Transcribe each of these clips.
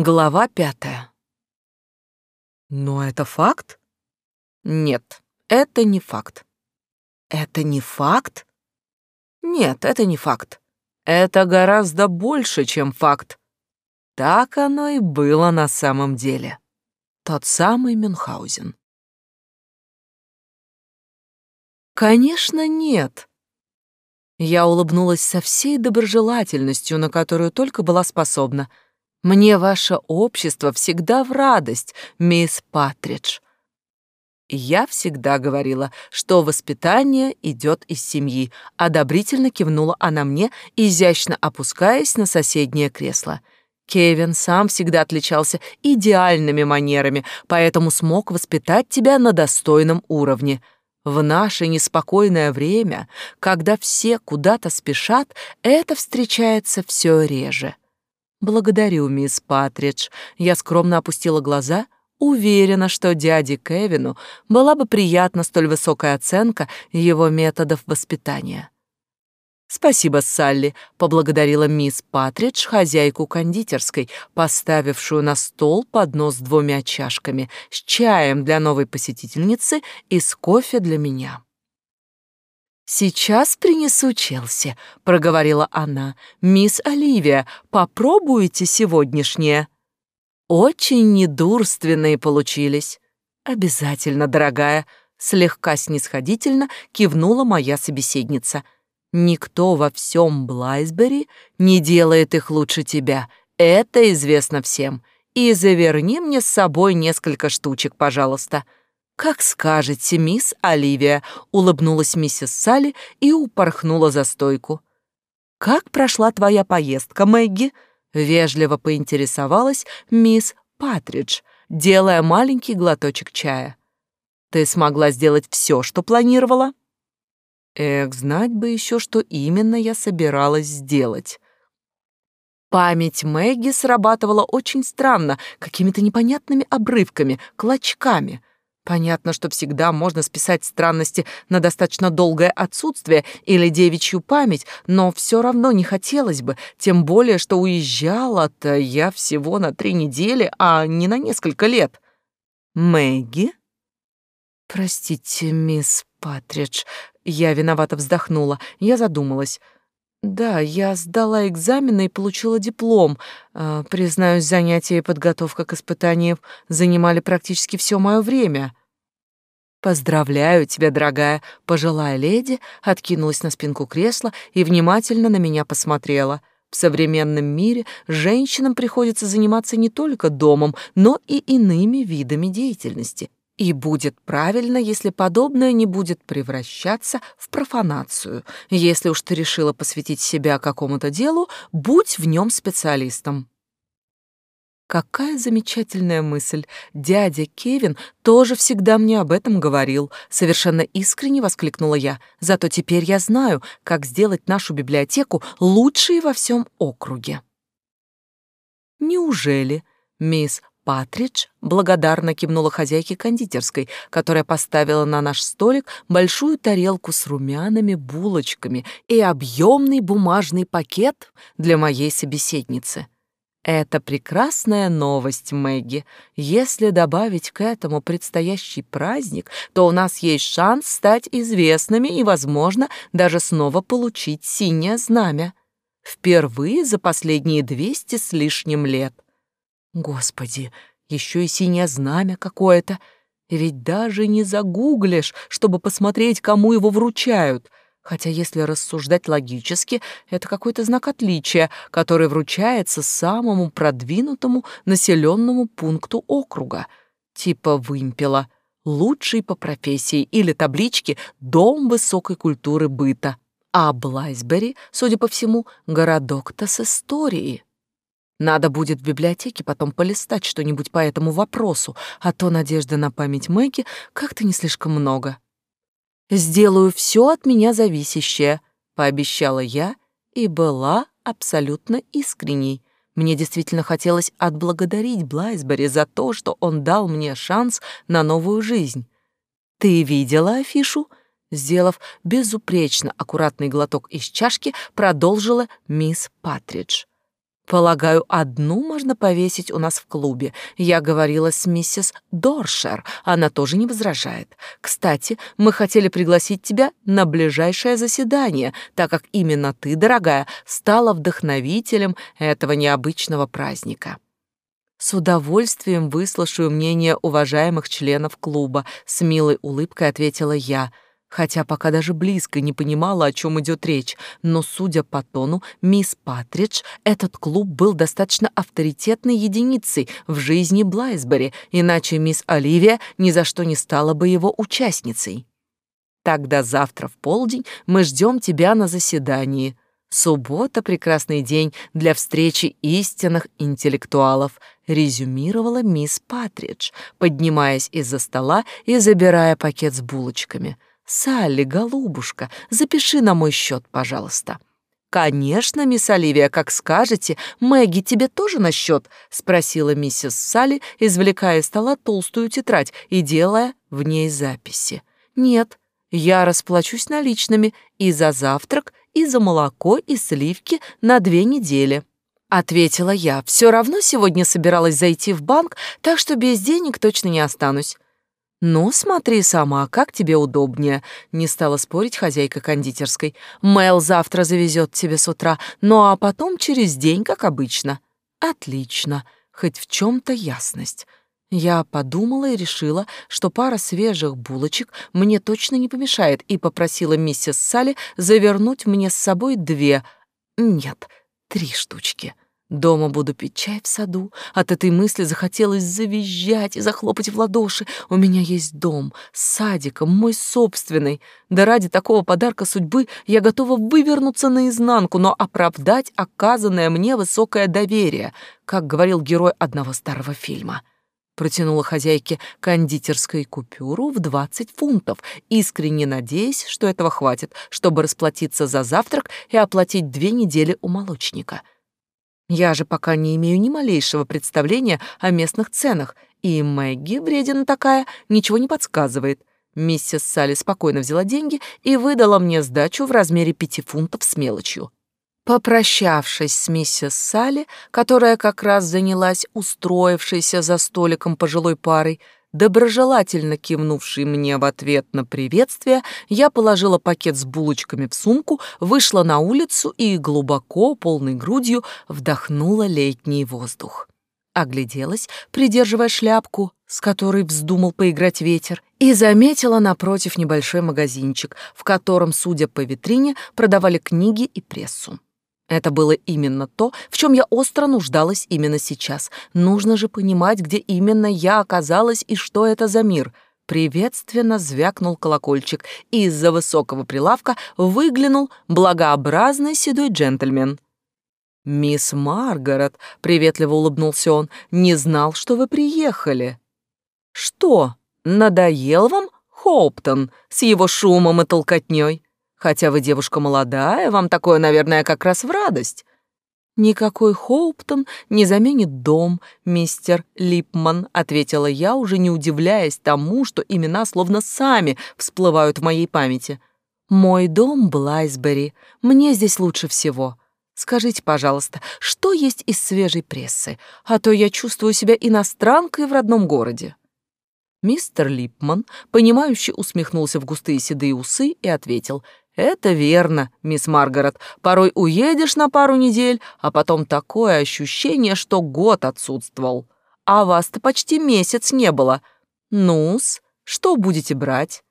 Глава пятая. Но это факт? Нет, это не факт. Это не факт? Нет, это не факт. Это гораздо больше, чем факт. Так оно и было на самом деле. Тот самый Мюнхгаузен. Конечно, нет. Я улыбнулась со всей доброжелательностью, на которую только была способна — мне ваше общество всегда в радость, мисс Патридж. Я всегда говорила, что воспитание идет из семьи. Одобрительно кивнула она мне, изящно опускаясь на соседнее кресло. Кевин сам всегда отличался идеальными манерами, поэтому смог воспитать тебя на достойном уровне. В наше неспокойное время, когда все куда-то спешат, это встречается все реже. «Благодарю, мисс Патридж». Я скромно опустила глаза, уверена, что дяде Кевину была бы приятна столь высокая оценка его методов воспитания. «Спасибо, Салли», — поблагодарила мисс Патридж, хозяйку кондитерской, поставившую на стол поднос с двумя чашками, с чаем для новой посетительницы и с кофе для меня. «Сейчас принесу Челси», — проговорила она. «Мисс Оливия, попробуйте сегодняшнее». «Очень недурственные получились». «Обязательно, дорогая», — слегка снисходительно кивнула моя собеседница. «Никто во всем Блайсбери не делает их лучше тебя. Это известно всем. И заверни мне с собой несколько штучек, пожалуйста». «Как скажете, мисс Оливия», — улыбнулась миссис Салли и упорхнула за стойку. «Как прошла твоя поездка, Мэгги?» — вежливо поинтересовалась мисс Патридж, делая маленький глоточек чая. «Ты смогла сделать все, что планировала?» Эх, знать бы еще, что именно я собиралась сделать. Память Мэгги срабатывала очень странно, какими-то непонятными обрывками, клочками — Понятно, что всегда можно списать странности на достаточно долгое отсутствие или девичью память, но все равно не хотелось бы, тем более, что уезжала-то я всего на три недели, а не на несколько лет. Мэгги? Простите, мисс Патридж, я виновато вздохнула, я задумалась. Да, я сдала экзамены и получила диплом. Э, признаюсь, занятия и подготовка к испытаниям занимали практически все мое время. «Поздравляю тебя, дорогая!» Пожилая леди откинулась на спинку кресла и внимательно на меня посмотрела. В современном мире женщинам приходится заниматься не только домом, но и иными видами деятельности. И будет правильно, если подобное не будет превращаться в профанацию. Если уж ты решила посвятить себя какому-то делу, будь в нем специалистом. Какая замечательная мысль. Дядя Кевин тоже всегда мне об этом говорил. Совершенно искренне воскликнула я. Зато теперь я знаю, как сделать нашу библиотеку лучшей во всем округе. Неужели, мисс Патридж благодарно кивнула хозяйке кондитерской, которая поставила на наш столик большую тарелку с румяными булочками и объемный бумажный пакет для моей собеседницы. Это прекрасная новость, Мэгги. Если добавить к этому предстоящий праздник, то у нас есть шанс стать известными и, возможно, даже снова получить синее знамя. Впервые за последние двести с лишним лет. Господи, еще и синее знамя какое-то. Ведь даже не загуглишь, чтобы посмотреть, кому его вручают — Хотя, если рассуждать логически, это какой-то знак отличия, который вручается самому продвинутому населенному пункту округа, типа вымпела, лучший по профессии или таблички «Дом высокой культуры быта». А Блайсбери, судя по всему, городок-то с историей. Надо будет в библиотеке потом полистать что-нибудь по этому вопросу, а то надежды на память Мэгги как-то не слишком много. «Сделаю все от меня зависящее», — пообещала я и была абсолютно искренней. Мне действительно хотелось отблагодарить Блайсбери за то, что он дал мне шанс на новую жизнь. «Ты видела афишу?» Сделав безупречно аккуратный глоток из чашки, продолжила мисс Патридж. Полагаю, одну можно повесить у нас в клубе. Я говорила с миссис Доршер, она тоже не возражает. Кстати, мы хотели пригласить тебя на ближайшее заседание, так как именно ты, дорогая, стала вдохновителем этого необычного праздника. С удовольствием выслушаю мнение уважаемых членов клуба, с милой улыбкой ответила я — хотя пока даже близко не понимала, о чем идет речь, но, судя по тону, мисс Патридж, этот клуб был достаточно авторитетной единицей в жизни Блайсбери, иначе мисс Оливия ни за что не стала бы его участницей. Тогда завтра в полдень мы ждем тебя на заседании. Суббота — прекрасный день для встречи истинных интеллектуалов, резюмировала мисс Патридж, поднимаясь из-за стола и забирая пакет с булочками — «Салли, голубушка, запиши на мой счет, пожалуйста». «Конечно, мисс Оливия, как скажете. Мэгги, тебе тоже на счет?» — спросила миссис Салли, извлекая из стола толстую тетрадь и делая в ней записи. «Нет, я расплачусь наличными и за завтрак, и за молоко, и сливки на две недели». Ответила я. Все равно сегодня собиралась зайти в банк, так что без денег точно не останусь. «Ну, смотри сама, как тебе удобнее», — не стала спорить хозяйка кондитерской. «Мэл завтра завезет тебе с утра, ну а потом через день, как обычно». «Отлично, хоть в чем то ясность». Я подумала и решила, что пара свежих булочек мне точно не помешает, и попросила миссис Салли завернуть мне с собой две, нет, три штучки. Дома буду пить чай в саду. От этой мысли захотелось завизжать и захлопать в ладоши. У меня есть дом с садиком, мой собственный. Да ради такого подарка судьбы я готова вывернуться наизнанку, но оправдать оказанное мне высокое доверие, как говорил герой одного старого фильма. Протянула хозяйке кондитерской купюру в 20 фунтов, искренне надеясь, что этого хватит, чтобы расплатиться за завтрак и оплатить две недели у молочника — я же пока не имею ни малейшего представления о местных ценах, и Мэгги, вредина такая, ничего не подсказывает. Миссис Салли спокойно взяла деньги и выдала мне сдачу в размере пяти фунтов с мелочью. Попрощавшись с миссис Салли, которая как раз занялась устроившейся за столиком пожилой парой, Доброжелательно кивнувший мне в ответ на приветствие, я положила пакет с булочками в сумку, вышла на улицу и глубоко, полной грудью, вдохнула летний воздух. Огляделась, придерживая шляпку, с которой вздумал поиграть ветер, и заметила напротив небольшой магазинчик, в котором, судя по витрине, продавали книги и прессу. Это было именно то, в чем я остро нуждалась именно сейчас. Нужно же понимать, где именно я оказалась и что это за мир. Приветственно звякнул колокольчик, и из-за высокого прилавка выглянул благообразный седой джентльмен. «Мисс Маргарет», — приветливо улыбнулся он, — «не знал, что вы приехали». «Что, надоел вам Хоуптон с его шумом и толкотней?» Хотя вы девушка молодая, вам такое, наверное, как раз в радость. Никакой Хоуптон не заменит дом, мистер Липман, ответила я, уже не удивляясь тому, что имена словно сами всплывают в моей памяти. Мой дом Блайсбери. Мне здесь лучше всего. Скажите, пожалуйста, что есть из свежей прессы, а то я чувствую себя иностранкой в родном городе. Мистер Липман, понимающе усмехнулся в густые седые усы и ответил — «Это верно, мисс Маргарет. Порой уедешь на пару недель, а потом такое ощущение, что год отсутствовал. А вас-то почти месяц не было. Ну-с, что будете брать?»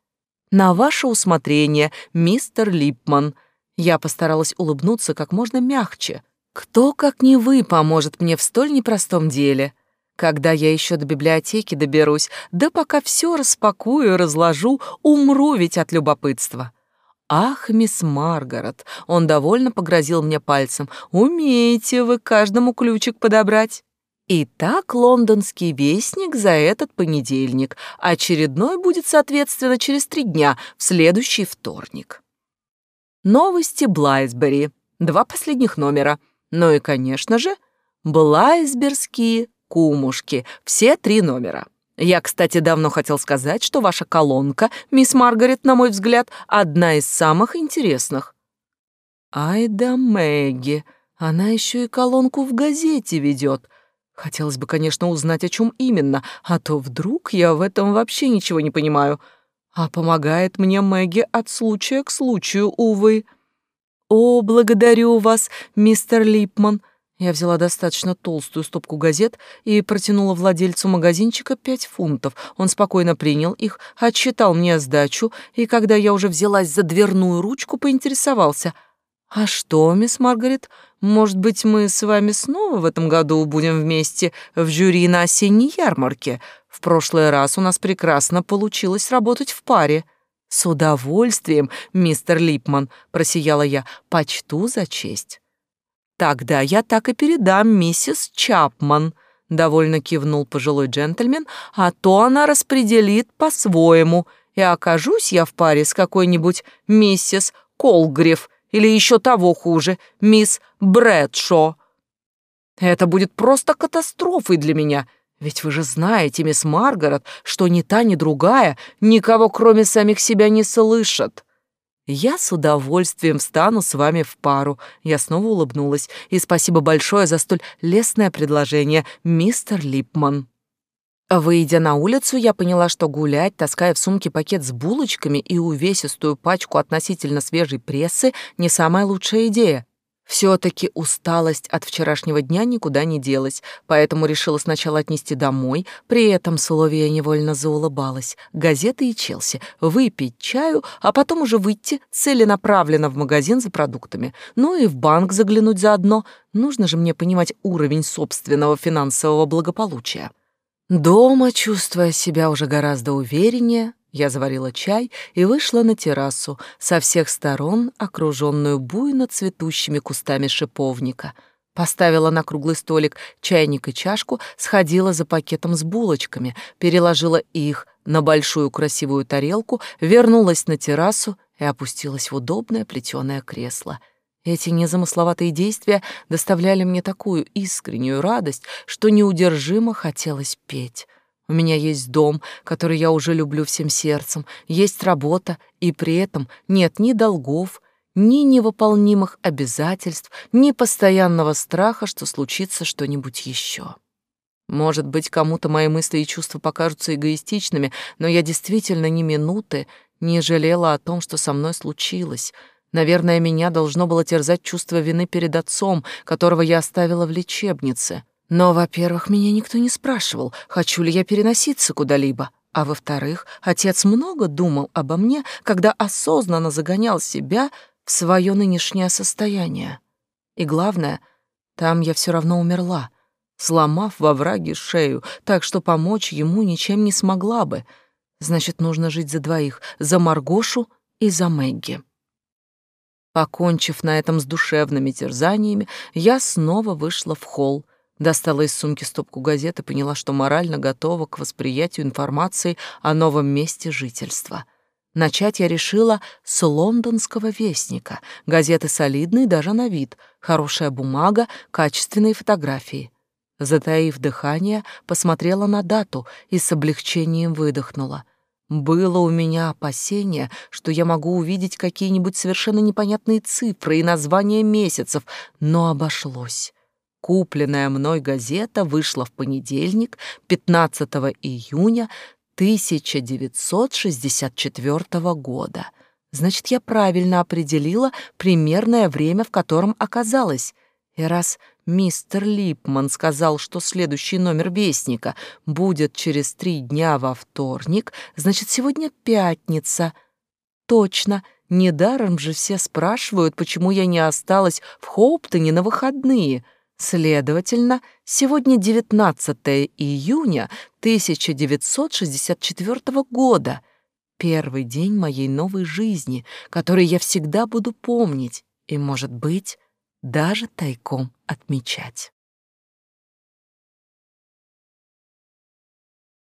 «На ваше усмотрение, мистер Липман». Я постаралась улыбнуться как можно мягче. «Кто, как не вы, поможет мне в столь непростом деле?» Когда я еще до библиотеки доберусь, да пока все распакую разложу, умру ведь от любопытства. «Ах, мисс Маргарет!» Он довольно погрозил мне пальцем. «Умеете вы каждому ключик подобрать!» Итак, лондонский вестник за этот понедельник. Очередной будет, соответственно, через три дня, в следующий вторник. Новости Блайсбери. Два последних номера. Ну и, конечно же, Блайсберские кумушки. Все три номера. Я, кстати, давно хотел сказать, что ваша колонка, мисс Маргарет, на мой взгляд, одна из самых интересных. Ай да Мэгги, Она еще и колонку в газете ведет. Хотелось бы, конечно, узнать, о чем именно, а то вдруг я в этом вообще ничего не понимаю. А помогает мне Мэгги от случая к случаю, увы. О, благодарю вас, мистер Липман. Я взяла достаточно толстую стопку газет и протянула владельцу магазинчика пять фунтов. Он спокойно принял их, отчитал мне сдачу, и когда я уже взялась за дверную ручку, поинтересовался. «А что, мисс Маргарет, может быть, мы с вами снова в этом году будем вместе в жюри на осенней ярмарке? В прошлый раз у нас прекрасно получилось работать в паре». «С удовольствием, мистер Липман», — просияла я, — «почту за честь». «Тогда я так и передам миссис Чапман», — довольно кивнул пожилой джентльмен, «а то она распределит по-своему, и окажусь я в паре с какой-нибудь миссис Колгриф или еще того хуже, мисс Брэдшо. Это будет просто катастрофой для меня, ведь вы же знаете, мисс Маргарет, что ни та, ни другая никого кроме самих себя не слышат». «Я с удовольствием встану с вами в пару». Я снова улыбнулась. «И спасибо большое за столь лестное предложение, мистер Липман». Выйдя на улицу, я поняла, что гулять, таская в сумке пакет с булочками и увесистую пачку относительно свежей прессы, не самая лучшая идея. Все-таки усталость от вчерашнего дня никуда не делась, поэтому решила сначала отнести домой, при этом Соловья невольно заулыбалась. Газеты и Челси, выпить чаю, а потом уже выйти целенаправленно в магазин за продуктами. Ну и в банк заглянуть заодно. Нужно же мне понимать уровень собственного финансового благополучия. Дома, чувствуя себя уже гораздо увереннее, я заварила чай и вышла на террасу, со всех сторон окруженную буйно цветущими кустами шиповника. Поставила на круглый столик чайник и чашку, сходила за пакетом с булочками, переложила их на большую красивую тарелку, вернулась на террасу и опустилась в удобное плетеное кресло. Эти незамысловатые действия доставляли мне такую искреннюю радость, что неудержимо хотелось петь. У меня есть дом, который я уже люблю всем сердцем, есть работа, и при этом нет ни долгов, ни невыполнимых обязательств, ни постоянного страха, что случится что-нибудь еще. Может быть, кому-то мои мысли и чувства покажутся эгоистичными, но я действительно ни минуты не жалела о том, что со мной случилось. Наверное, меня должно было терзать чувство вины перед отцом, которого я оставила в лечебнице. Но, во-первых, меня никто не спрашивал, хочу ли я переноситься куда-либо. А во-вторых, отец много думал обо мне, когда осознанно загонял себя в свое нынешнее состояние. И главное, там я все равно умерла, сломав во враге шею, так что помочь ему ничем не смогла бы. Значит, нужно жить за двоих, за Маргошу и за Мэгги. Покончив на этом с душевными терзаниями, я снова вышла в холл, Достала из сумки стопку газет и поняла, что морально готова к восприятию информации о новом месте жительства. Начать я решила с лондонского вестника. Газеты солидные даже на вид, хорошая бумага, качественные фотографии. Затаив дыхание, посмотрела на дату и с облегчением выдохнула. Было у меня опасение, что я могу увидеть какие-нибудь совершенно непонятные цифры и названия месяцев, но обошлось. Купленная мной газета вышла в понедельник, 15 июня 1964 года. Значит, я правильно определила примерное время, в котором оказалась. И раз мистер Липман сказал, что следующий номер Вестника будет через три дня во вторник, значит, сегодня пятница. Точно, недаром же все спрашивают, почему я не осталась в Хоуптоне на выходные — Следовательно, сегодня 19 июня 1964 года, первый день моей новой жизни, который я всегда буду помнить и, может быть, даже тайком отмечать.